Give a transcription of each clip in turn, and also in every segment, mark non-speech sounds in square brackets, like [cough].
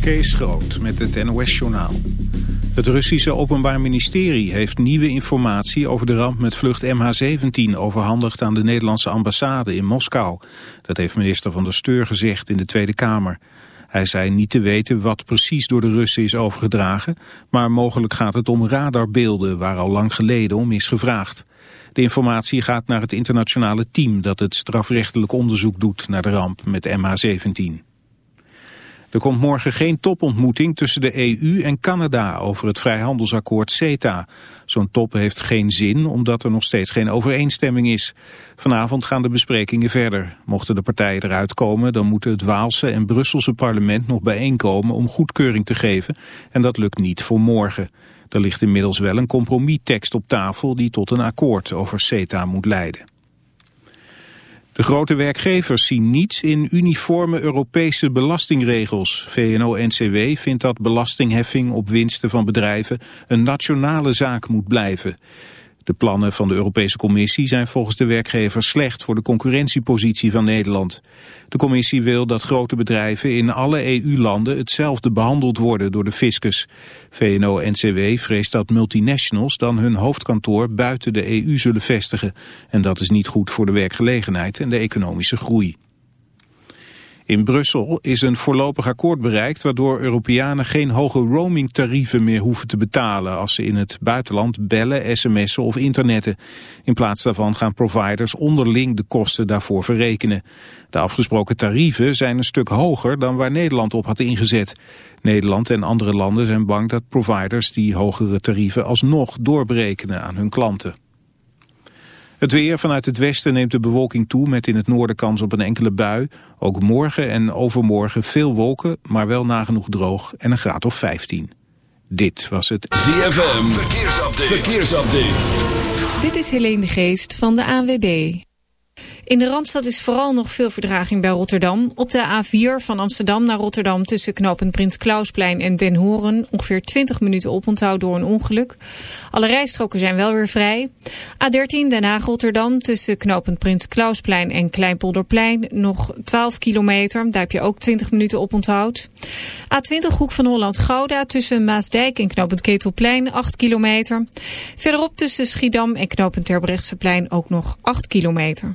Kees Groot met het NOS-journaal. Het Russische Openbaar Ministerie heeft nieuwe informatie over de ramp met vlucht MH17 overhandigd aan de Nederlandse ambassade in Moskou. Dat heeft minister van der Steur gezegd in de Tweede Kamer. Hij zei niet te weten wat precies door de Russen is overgedragen, maar mogelijk gaat het om radarbeelden waar al lang geleden om is gevraagd. De informatie gaat naar het internationale team dat het strafrechtelijk onderzoek doet naar de ramp met MH17. Er komt morgen geen topontmoeting tussen de EU en Canada over het vrijhandelsakkoord CETA. Zo'n top heeft geen zin omdat er nog steeds geen overeenstemming is. Vanavond gaan de besprekingen verder. Mochten de partijen eruit komen, dan moeten het Waalse en Brusselse parlement nog bijeenkomen om goedkeuring te geven. En dat lukt niet voor morgen. Er ligt inmiddels wel een compromistekst op tafel die tot een akkoord over CETA moet leiden. De grote werkgevers zien niets in uniforme Europese belastingregels. VNO-NCW vindt dat belastingheffing op winsten van bedrijven een nationale zaak moet blijven. De plannen van de Europese Commissie zijn volgens de werkgevers slecht voor de concurrentiepositie van Nederland. De Commissie wil dat grote bedrijven in alle EU-landen hetzelfde behandeld worden door de fiscus. VNO-NCW vreest dat multinationals dan hun hoofdkantoor buiten de EU zullen vestigen. En dat is niet goed voor de werkgelegenheid en de economische groei. In Brussel is een voorlopig akkoord bereikt waardoor Europeanen geen hoge roamingtarieven meer hoeven te betalen als ze in het buitenland bellen, sms'en of internetten. In plaats daarvan gaan providers onderling de kosten daarvoor verrekenen. De afgesproken tarieven zijn een stuk hoger dan waar Nederland op had ingezet. Nederland en andere landen zijn bang dat providers die hogere tarieven alsnog doorberekenen aan hun klanten. Het weer vanuit het westen neemt de bewolking toe met in het noorden kans op een enkele bui. Ook morgen en overmorgen veel wolken, maar wel nagenoeg droog en een graad of 15. Dit was het ZFM Verkeersupdate. Verkeersupdate. Dit is Helene de Geest van de ANWB. In de Randstad is vooral nog veel verdraging bij Rotterdam. Op de A4 van Amsterdam naar Rotterdam tussen knooppunt Prins Klausplein en Den Horen... ongeveer 20 minuten oponthoud door een ongeluk. Alle rijstroken zijn wel weer vrij. A13 Den Haag-Rotterdam tussen knooppunt Prins Klausplein en Kleinpolderplein... nog 12 kilometer, daar heb je ook 20 minuten oponthoud. A20 Hoek van Holland-Gouda tussen Maasdijk en knooppunt Ketelplein 8 kilometer. Verderop tussen Schiedam en knooppunt Terbrechtseplein ook nog 8 kilometer.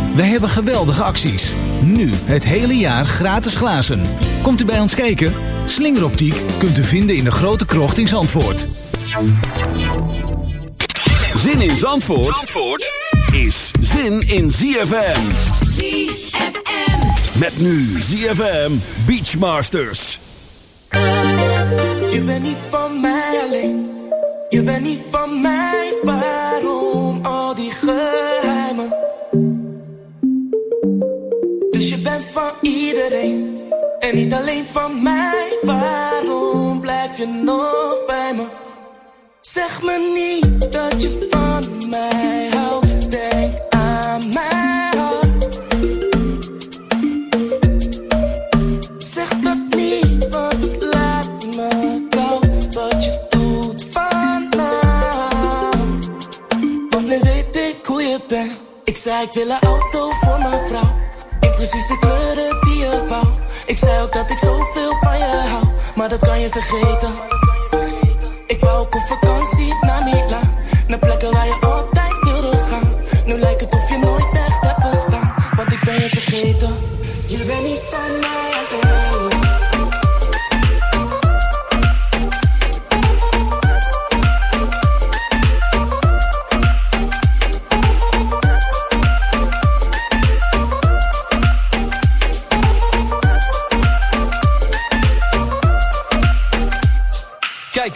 Wij hebben geweldige acties. Nu het hele jaar gratis glazen. Komt u bij ons kijken? Slingeroptiek kunt u vinden in de grote krocht in Zandvoort. Zin in Zandvoort, Zandvoort is zin in ZFM. ZFM. Met nu ZFM Beachmasters. Je bent niet van mij alleen. Je bent niet van mij. Waarom al die geheimen? Van iedereen. En niet alleen van mij. Waarom blijf je nog bij me? Zeg me niet dat je van mij houdt. Denk aan mij. Zeg dat niet, want het laat me koud. Wat je doet vandaag. Want nu weet ik hoe je bent. Ik zei ik wil een auto voor mijn vrouw. Precies de kleuren die je wou. Ik zei ook dat ik zoveel van je hou. Maar dat kan je vergeten. Ik wou ook op vakantie naar Milaan. Naar plekken waar je altijd wilde gaan. Nu lijkt het of je nooit echt hebt bestaan. Want ik ben je vergeten. Je bent niet van mij.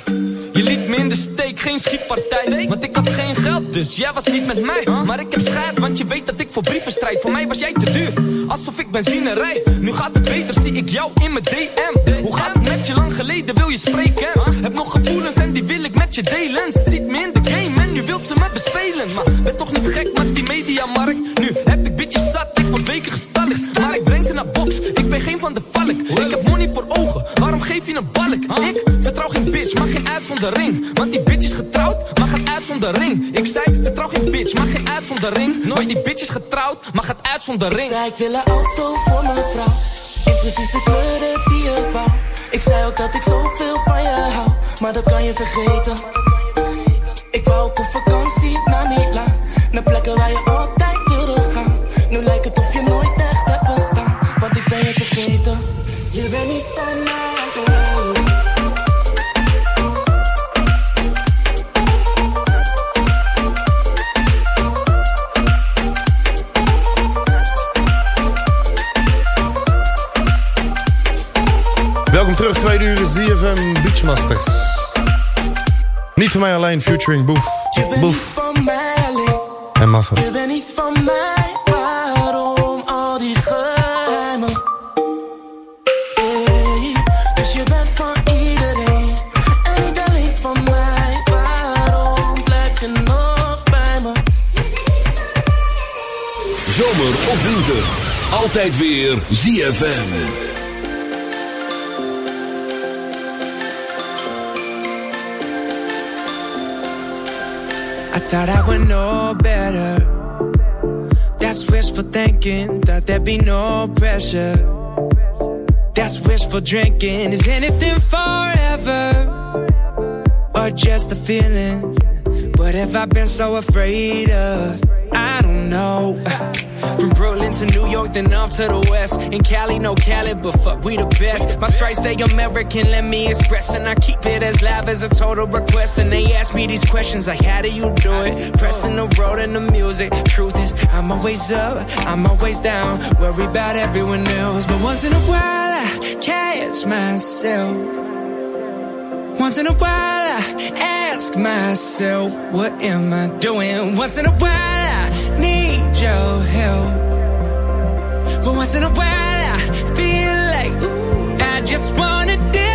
Kijk, je liet me in de steek, geen schietpartij. Want ik had geen geld, dus jij was niet met mij. Maar ik heb schijt, want je weet dat ik voor brieven strijd. Voor mij was jij te duur, alsof ik benzine rij. Nu gaat het beter, zie ik jou in mijn DM. Hoe gaat het met je? Lang geleden wil je spreken. Heb nog gevoelens en die wil ik met je delen. Ze ziet me in de game en nu wilt ze me bespelen. Maar ben toch niet gek met die mediamarkt. Nu heb ik zat, ik word weken gestalkt. Maar ik breng ze naar box, ik ben geen van de valk. Ik heb money voor ogen, waarom geef je een balk? Ik vertrouw geen bitch, maar geen uitzondering. Want die bitch is getrouwd, maar gaat uit zonder ring. Ik zei, vertrouw geen bitch, maar geen uitzondering. Nooit die bitch is getrouwd, maar gaat uit zonder Ik ring. zei ik wil een auto voor mijn vrouw. In precies de kleuren die je wou. Ik zei ook dat ik zoveel van je hou. Maar dat kan je vergeten. Ik wou ook op vakantie naar Milaan. Naar plekken waar je altijd. Nu lijkt het of je nooit echt hebt bestaan. Want ik ben je vergeten. Je bent niet van mij. Welkom terug, tweede uur ZFM Beachmasters. Niet van mij alleen, featuring Boef. Je bent niet Boef mij en Maffe. Zomer of winter. Altijd weer ZFM. I thought I would know better. That's wishful thinking, thought there'd be no pressure. That's wishful drinking. Is anything forever? Or just a feeling? What have I been so afraid of? I don't know. From Brooklyn to New York, then up to the west. In Cali, no Cali, but fuck, we the best. My stripes, they American, let me express. And I keep it as live as a total request. And they ask me these questions like, how do you do it? Pressing the road and the music. Truth is, I'm always up, I'm always down. Worry about everyone else. But once in a while, I catch myself. Once in a while, I ask myself, what am I doing? Once in a while, I need your help. But once in a while, I feel like, ooh, I just wanna dance.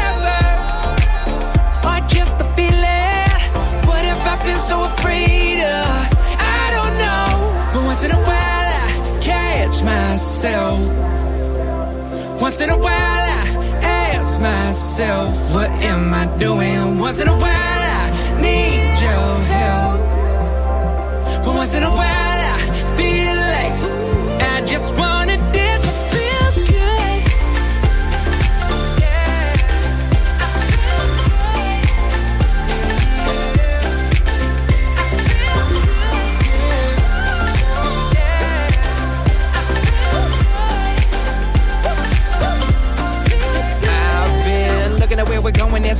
Just a feeling? What have I been so afraid of? I don't know. But once in a while, I catch myself. Once in a while, I ask myself, what am I doing? Once in a while, I need your help. But once in a while,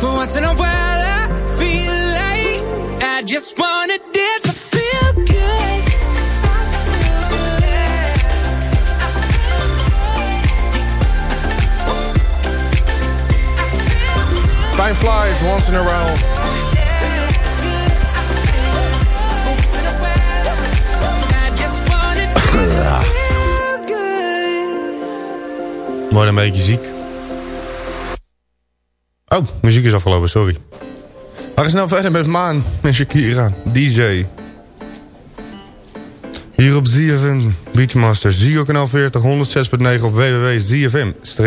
But once in a while, I feel like I just wanna dance. I feel good. Time flies once in a while. [coughs] Word een beetje ziek. Oh, muziek is afgelopen, sorry. We gaan snel verder met Maan en Shakira, DJ. Hier op ZFM Beachmaster, Zio kanaal 40, 106.9 of www.zfm-live.nl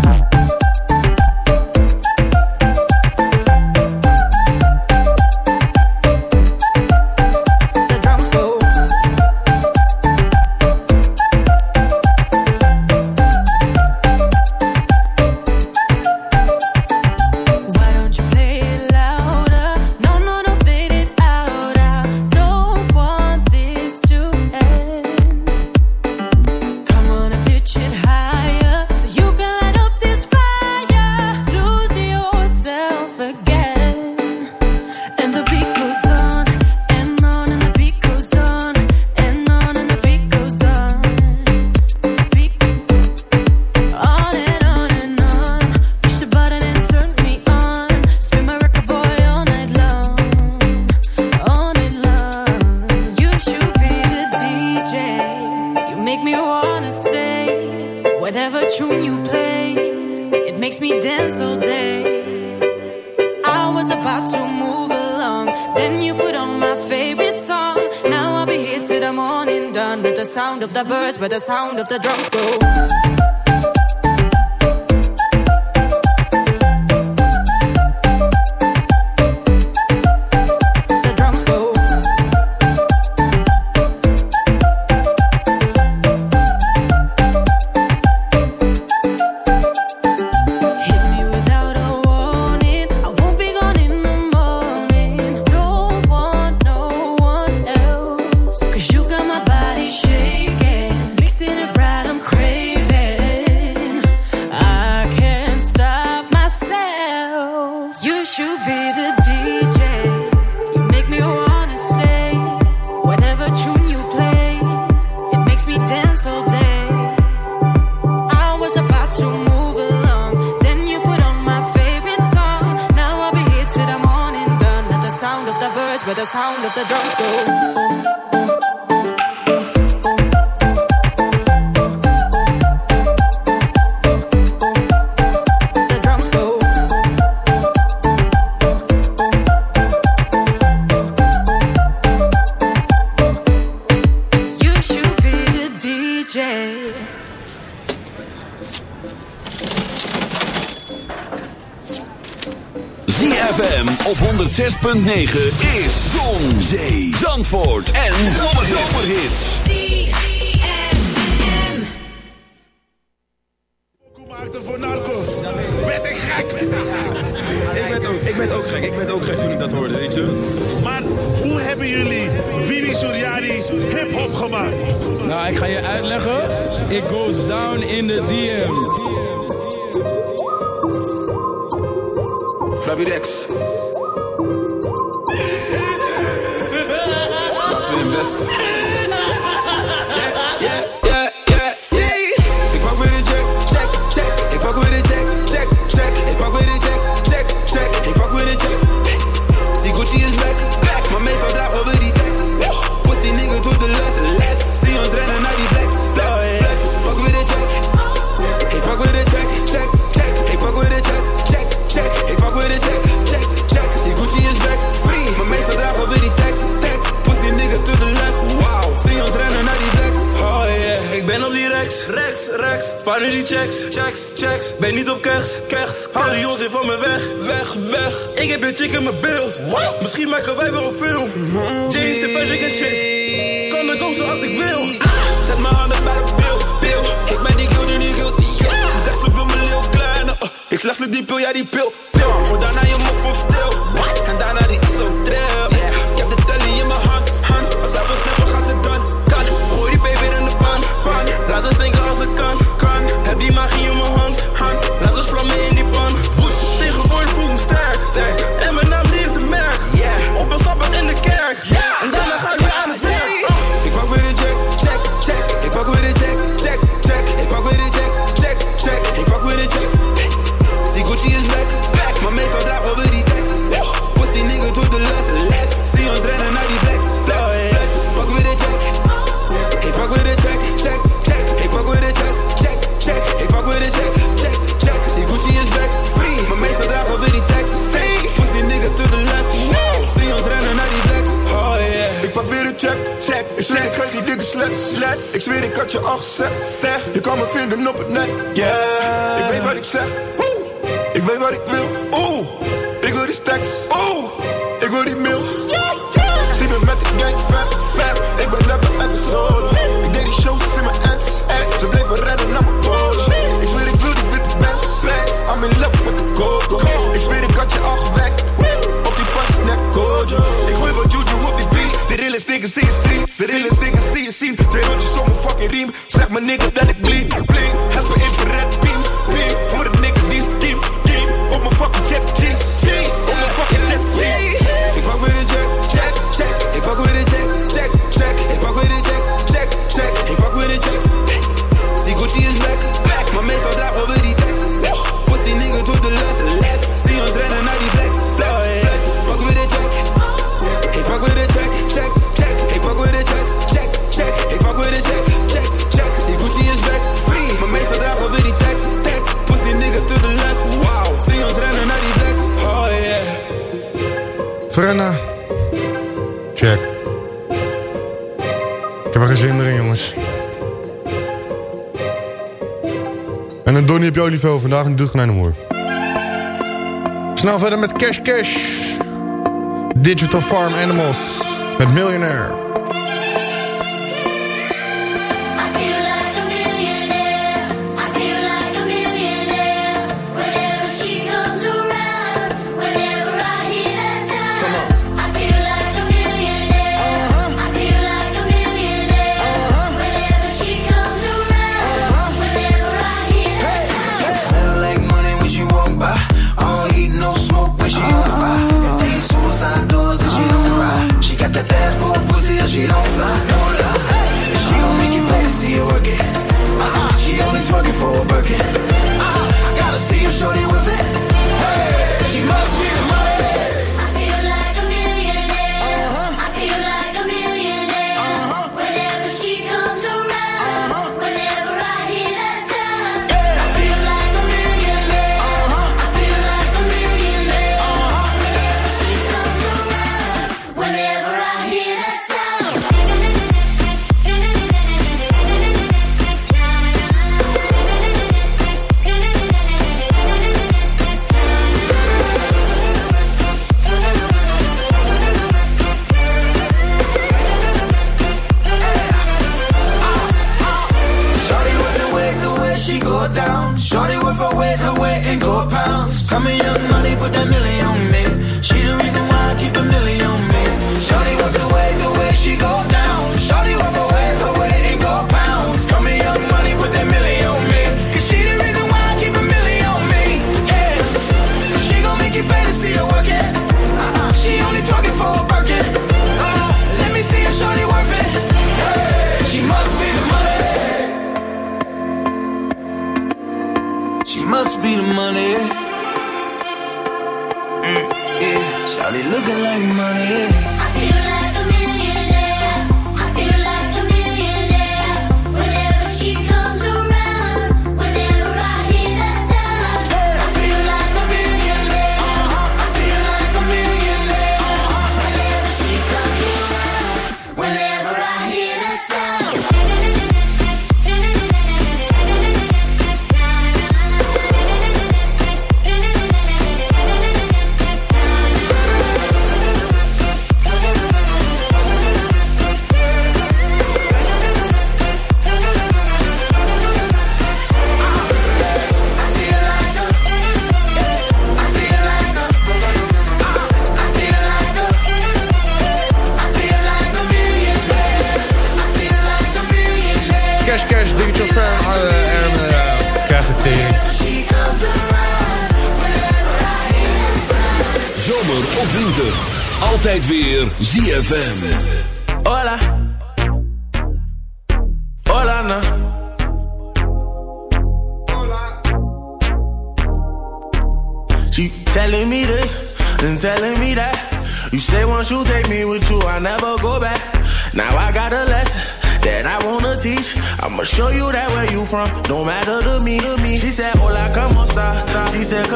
chick in mijn bills. What? Misschien maken wij wel een film. James en Patrick en shit. Kan er zo als ik wil. Ah! Zet mijn handen bij de bil, bil. Kijk mij die kill, die kill, die. Ze zegt ze wil me heel kleine. Oh, ik slash nu die pil, ja die pil. op het net. Yeah. Ik weet wat ik zeg. Woe. Ik weet wat ik wil. Oeh. Ik wil die stacks. Oeh. Ik wil die mil. Yeah, yeah. Zie me met de gang, fam, fam. Ik ben level en solo. Ik deed die shows in mijn ads, ads. Ze bleven rennen naar mijn kolen. Ik zweer ik wil die witte best, eh. best. I'm in love with the go-go. Ik zweer ik had je al gewekt. Op die vast net Kojo. Ik wil wat juju op die beat. De is steken, zie je zien. De is steken, zie je zien. Twee rondjes om mijn fucking riem. Zeg mijn nigga dat Vandaag en doet gewoon een. Snel verder met Cash Cash. Digital Farm Animals. Met Millionaire. ZFM. Hola. Hola, na. She telling me this and telling me that. You say once you take me with you, I never go back. Now I got a lesson that I wanna teach. I'ma show you that where you from, no matter to me, to me. She said, Hola, como esta? She said,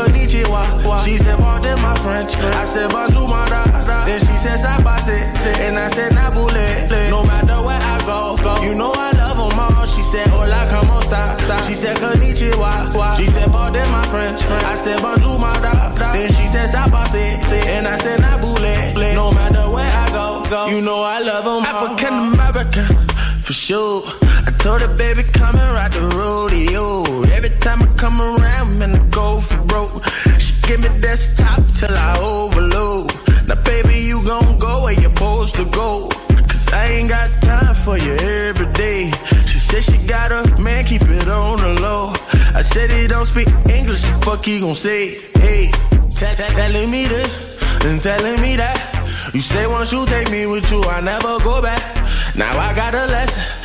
Told baby, come the rodeo. Every time I come around, man, I go for broke. She give me desktop till I overload. Now, baby, you gon' go where you're supposed to go. Cause I ain't got time for you every day. She said she got a man, keep it on the low. I said he don't speak English, the fuck he gon' say? Hey, telling me this and telling me that. You say once you take me with you, I never go back. Now I got a lesson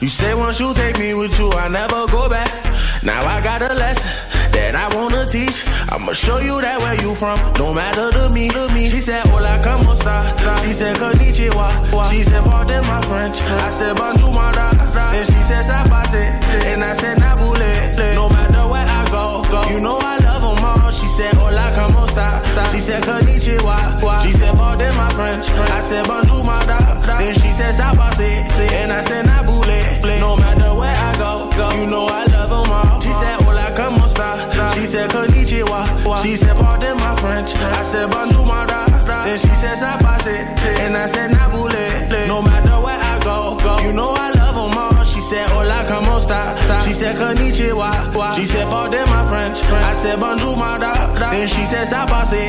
You say once you take me with you, I never go back. Now I got a lesson that I wanna teach. I'ma show you that where you from, no matter to me, to me. She said, Hola, como esta? She said, Konnichiwa. She said, pardon my French. I said, bonjour, my da. Then she said, sabase. And I said, nabule. No matter where I go, go. You know I said, Hola, como esta? She said, Konnichiwa. She said, pardon my French. I said, bonjour, my da. Then she said, sabase. And I said, nabule. No matter where I go, go. You know I love them all. She said, Hola, como esta? She said, Konnichiwa. She said, pardon my French. I said, bonjour, my da. Then she said, sabase. And I said, nabule. No matter where I go, go. You know I said, Hola, como esta? She said, Konnichiwa. She said, pardon my French. I said, bonjour, my da. Then she said, sabase.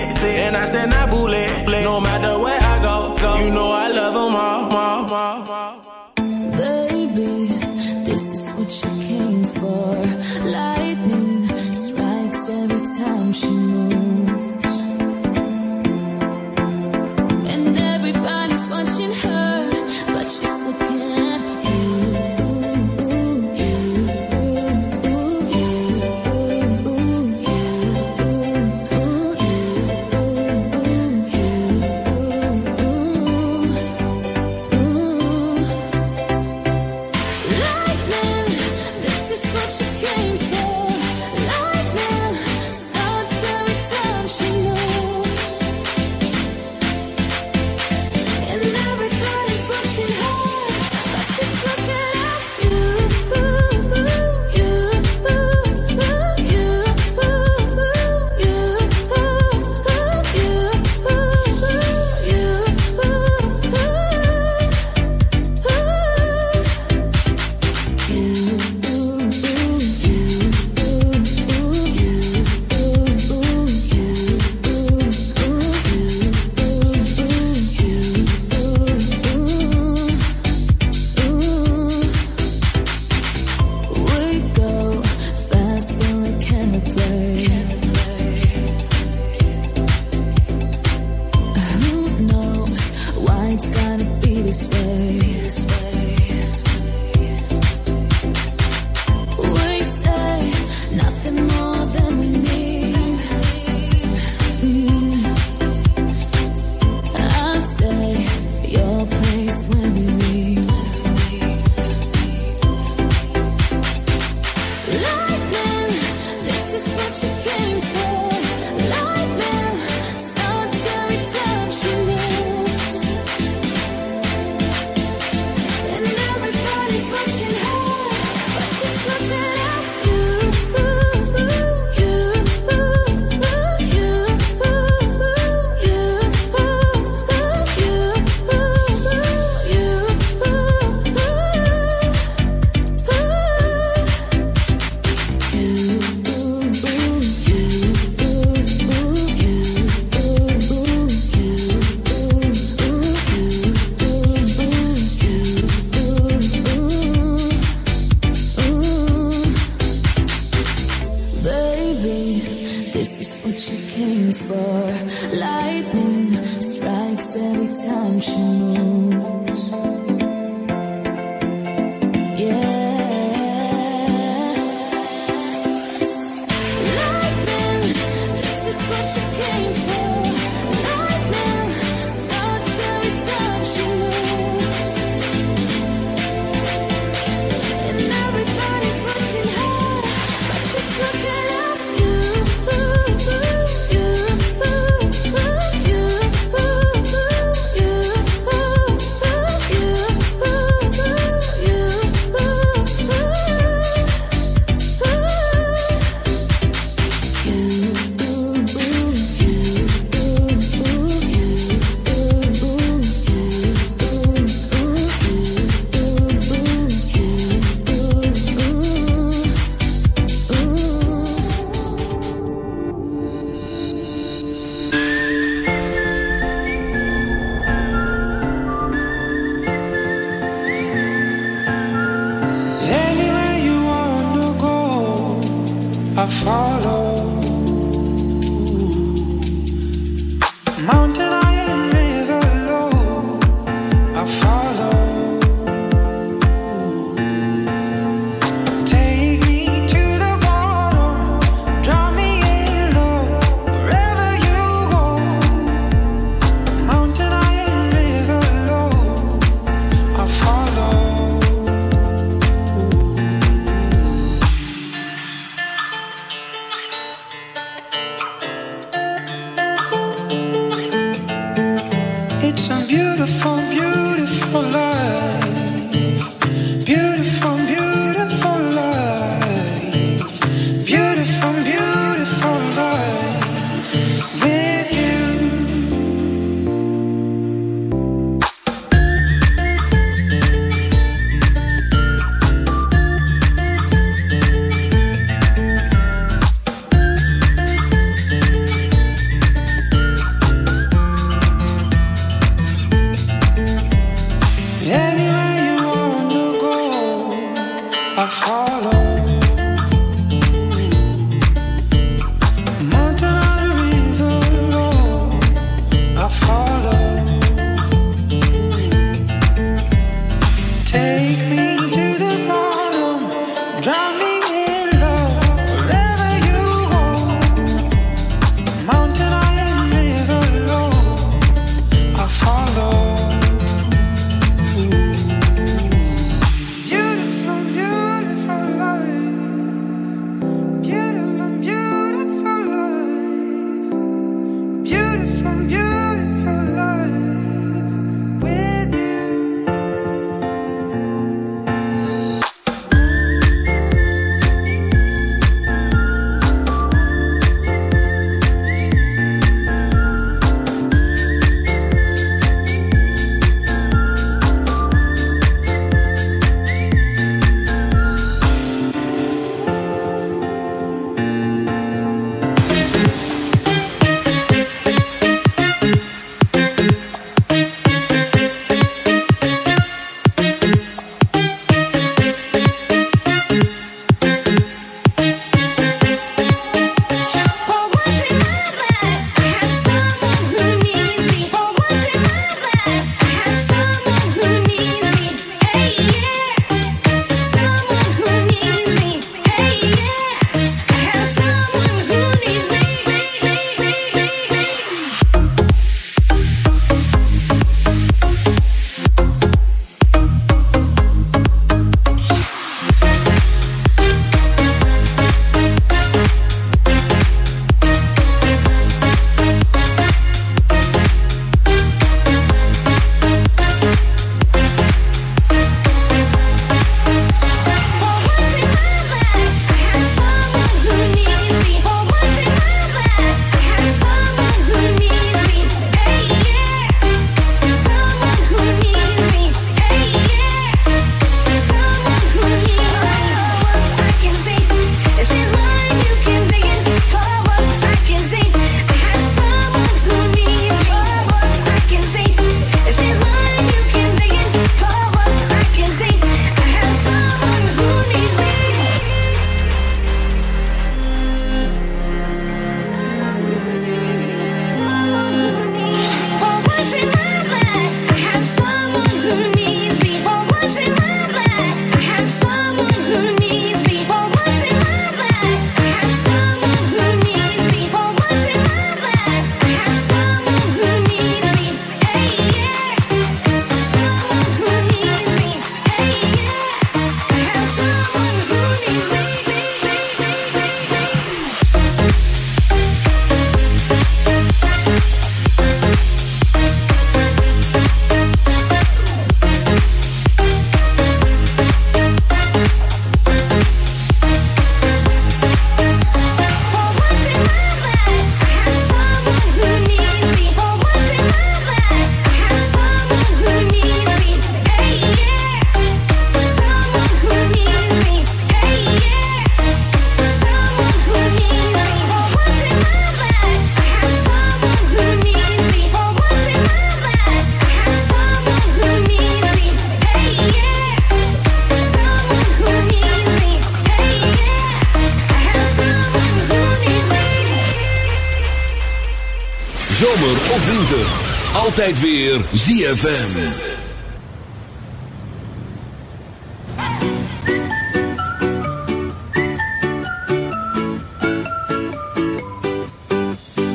And I said, nabule. No matter where I go, go. You know I love them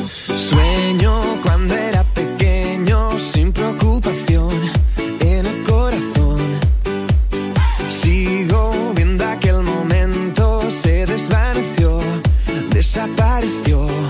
Sueño cuando era pequeño sin preocupación en el corazón. Sigo viendo aquel momento se desvaneció, desapareció.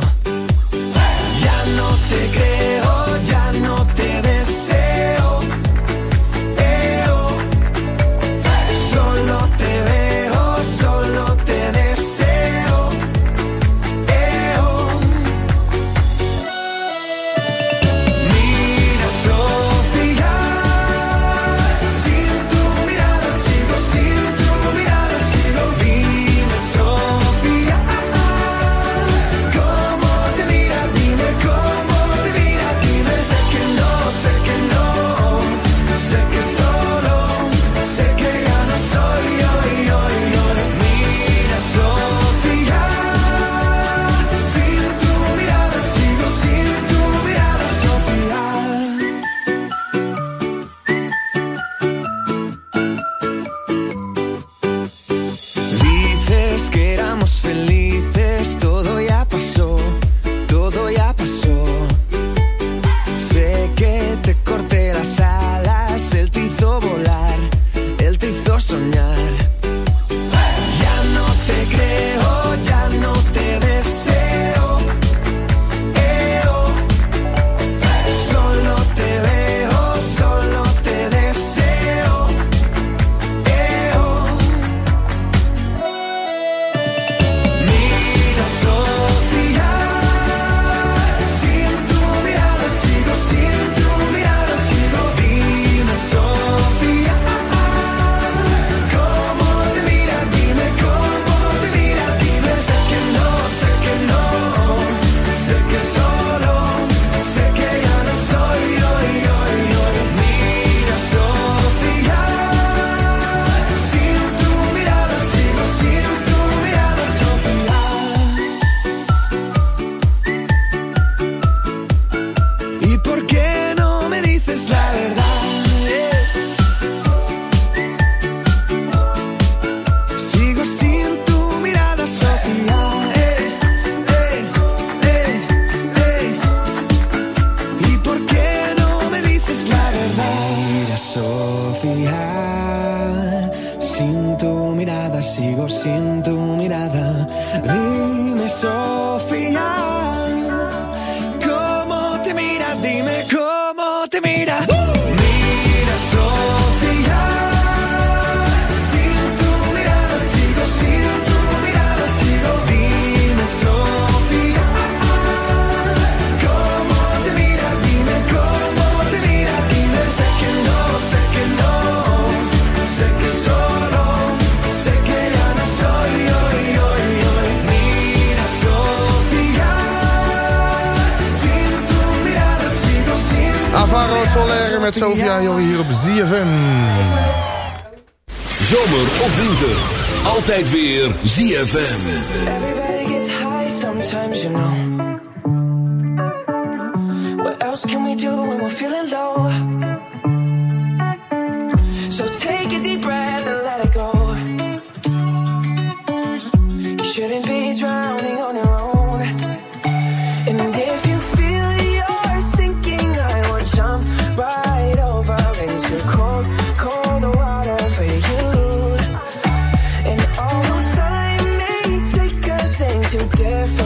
ZFM.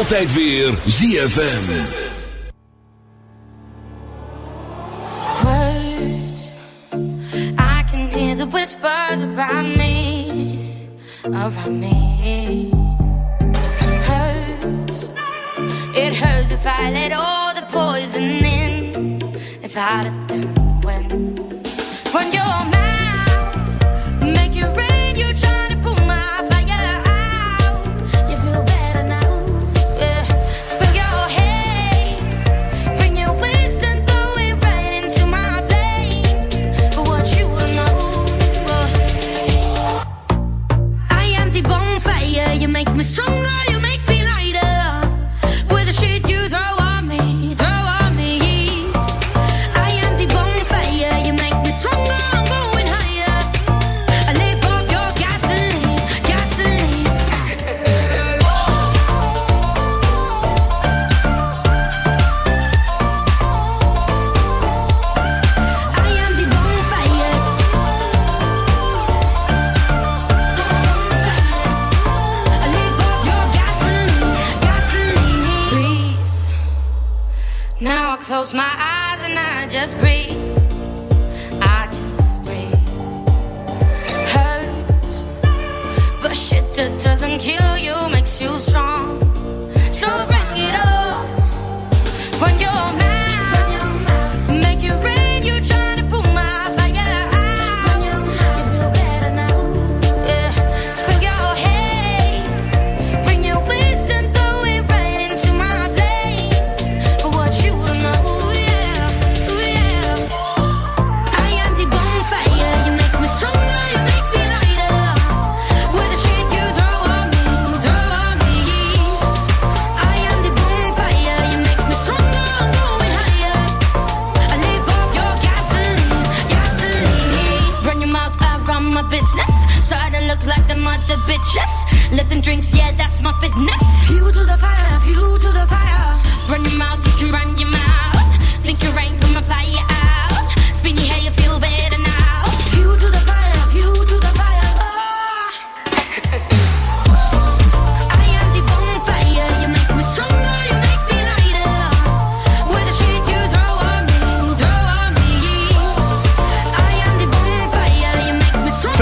altijd weer ZFM. Words, I can hear the whispers around me, around me. Hurts, it hurts if I let all the poison in, if I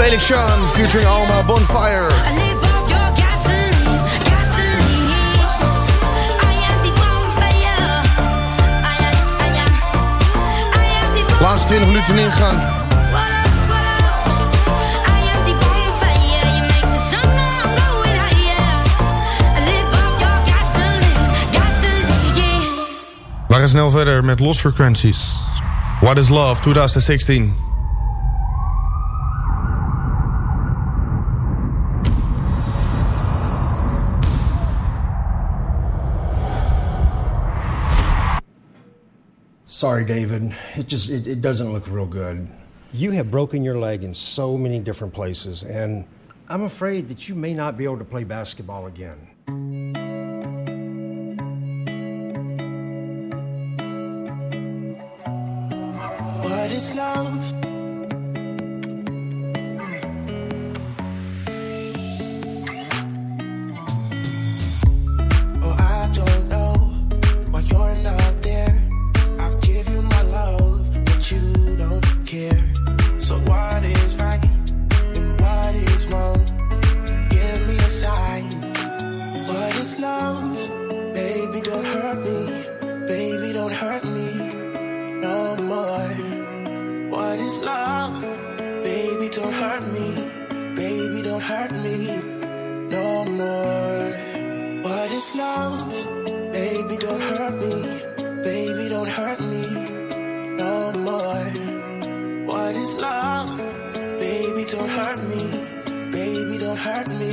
Felix Sean featuring Alma Bonfire. Laatste 20 minuten ingaan. We gaan snel verder met Lost Frequencies. What is Love 2016. sorry, David, it just it, it doesn't look real good. You have broken your leg in so many different places, and I'm afraid that you may not be able to play basketball again. What is love? tonight. What is love? Baby, don't hurt me. Baby, don't hurt me. No more. What is love? Baby, don't hurt me. Baby, don't hurt me.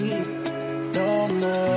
No more.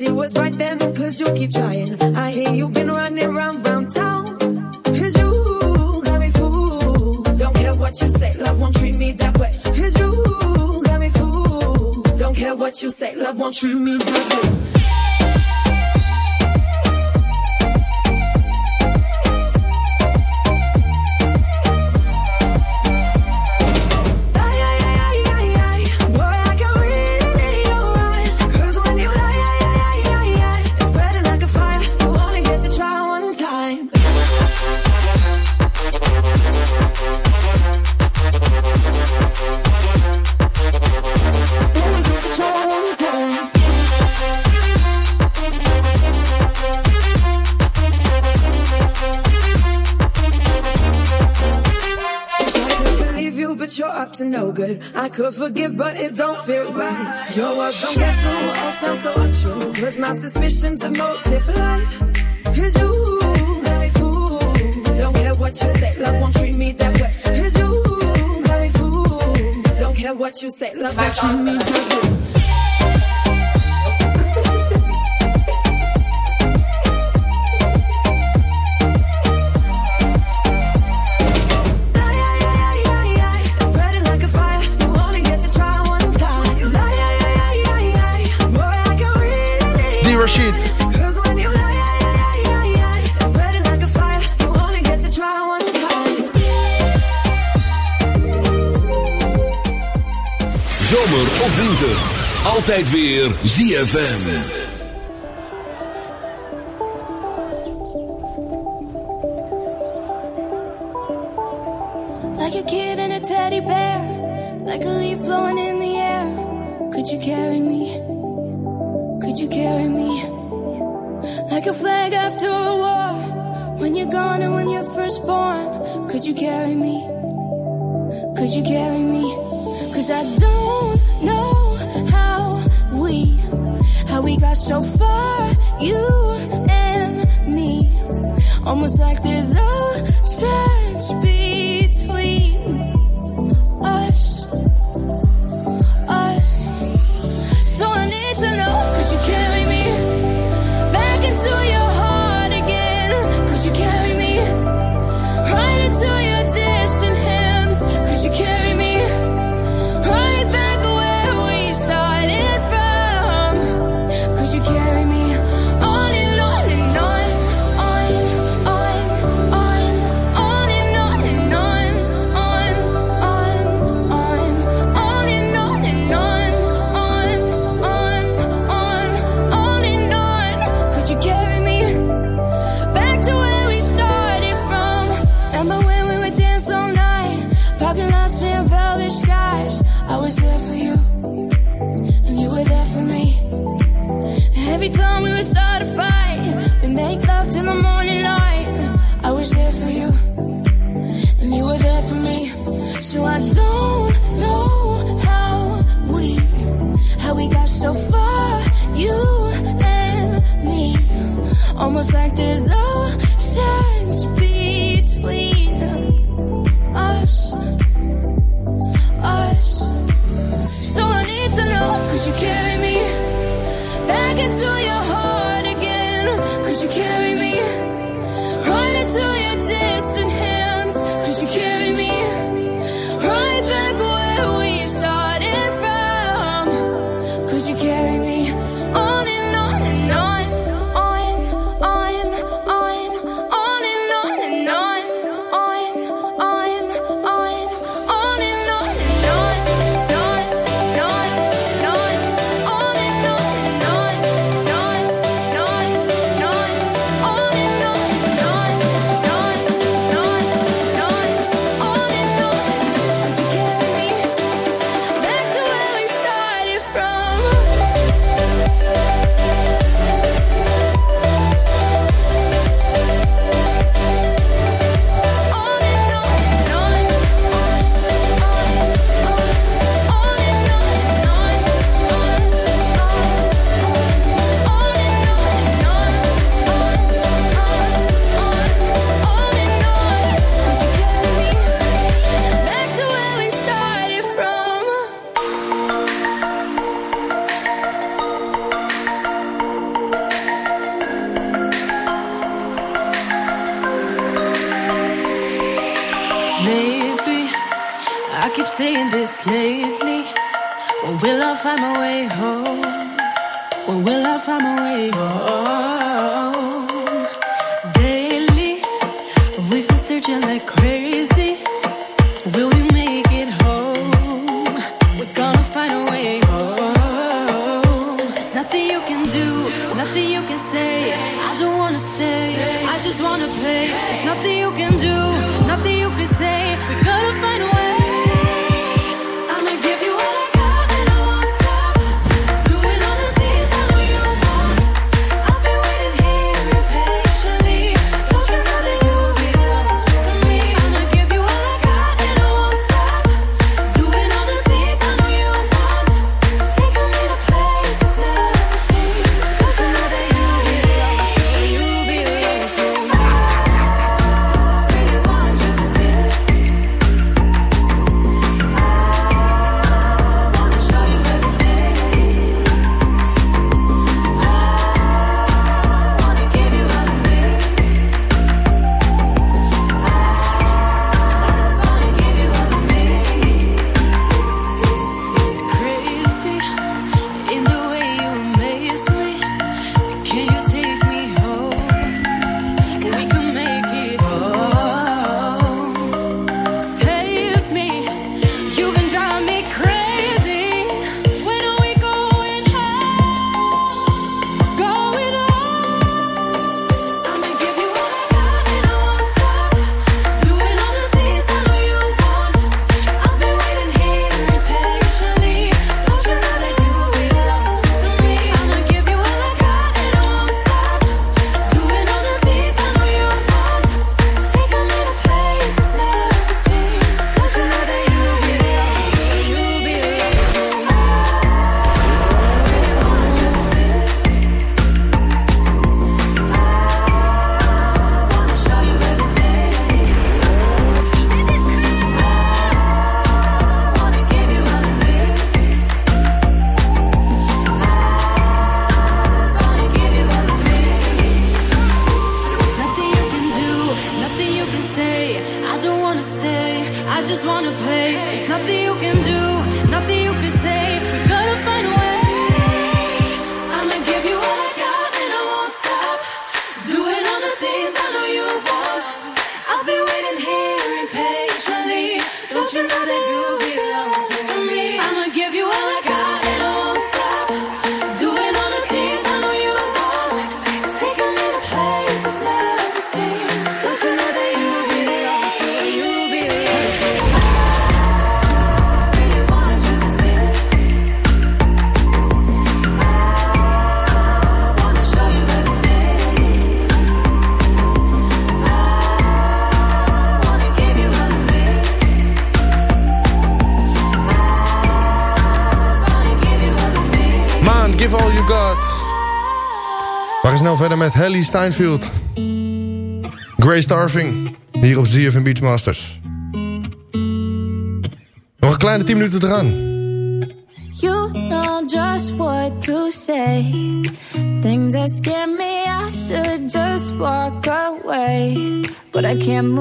see what's right then, cause you keep trying. I hear you've been running round, round town. Cause you got me fooled. Don't care what you say, love won't treat me that way. Cause you got me fooled. Don't care what you say, love won't treat me that way. touching me ZFM. Like a kid and a teddy bear, like a leaf blowing in the air. Could you carry me? Could you carry me? Like a flag after a war, when you're gone and when you're first born. Could you carry me? Could you carry me? Cause I don't We got so far, you and me. Almost like there's ocean. nothing you can say. I don't wanna stay, I just wanna play. It's nothing you can do, nothing you can say. We gotta find a way. met Helly Steinfeld. Grace Starving, hier op ZFM Beachmasters. Nog een kleine 10 minuten te gaan. You know just what to say Things that scare me, I should just walk away But I can't move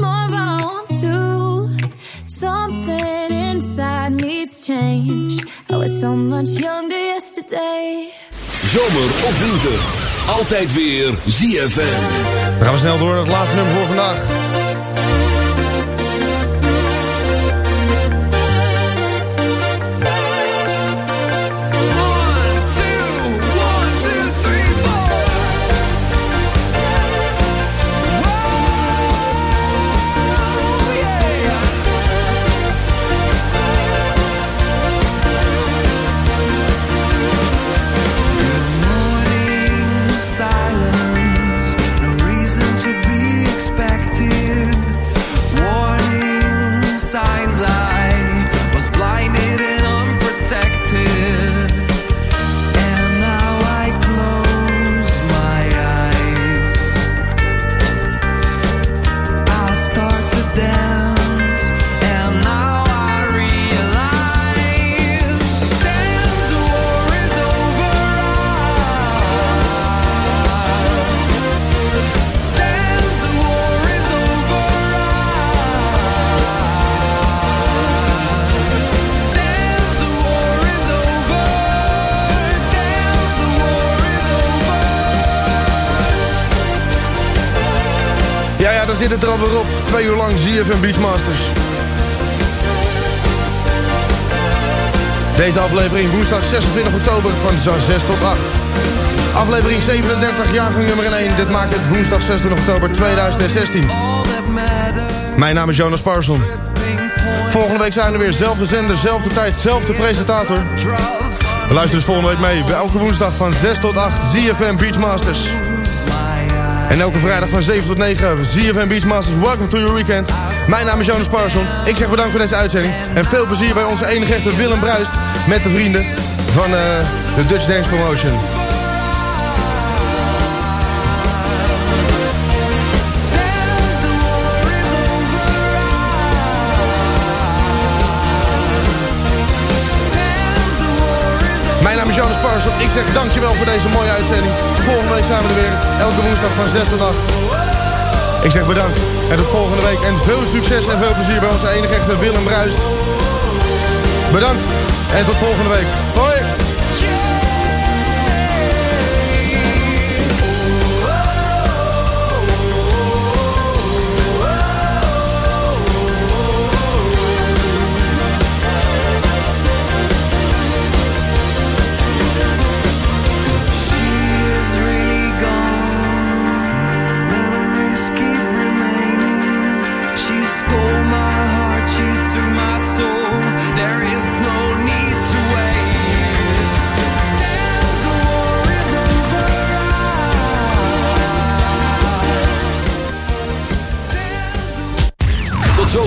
more I want to. Something inside me's changed. I was so much younger yesterday. Zomer of winter. Altijd weer ZFM. Dan gaan we snel door naar het laatste nummer voor vandaag. Zit het er alweer op. Twee uur lang ZFM Beachmasters. Deze aflevering woensdag 26 oktober van zo 6 tot 8. Aflevering 37, jaargang nummer 1. Dit maakt het woensdag 26 oktober 2016. Mijn naam is Jonas Parson. Volgende week zijn we weer. Zelfde zender, zelfde tijd, zelfde presentator. Luister dus volgende week mee. Elke woensdag van 6 tot 8 ZFM Beachmasters. En elke vrijdag van 7 tot 9 ZFM Beachmasters. Welcome to your weekend. Mijn naam is Jonas Parson. Ik zeg bedankt voor deze uitzending. En veel plezier bij onze enige echte Willem Bruist. Met de vrienden van eh, de Dutch Dance Promotion. Jonas Parson. Ik zeg dankjewel voor deze mooie uitzending. Volgende week zijn we er weer. Elke woensdag van 6 tot 8. Ik zeg bedankt. En tot volgende week. En veel succes en veel plezier bij onze enige echte Willem Bruist. Bedankt. En tot volgende week. Hoi.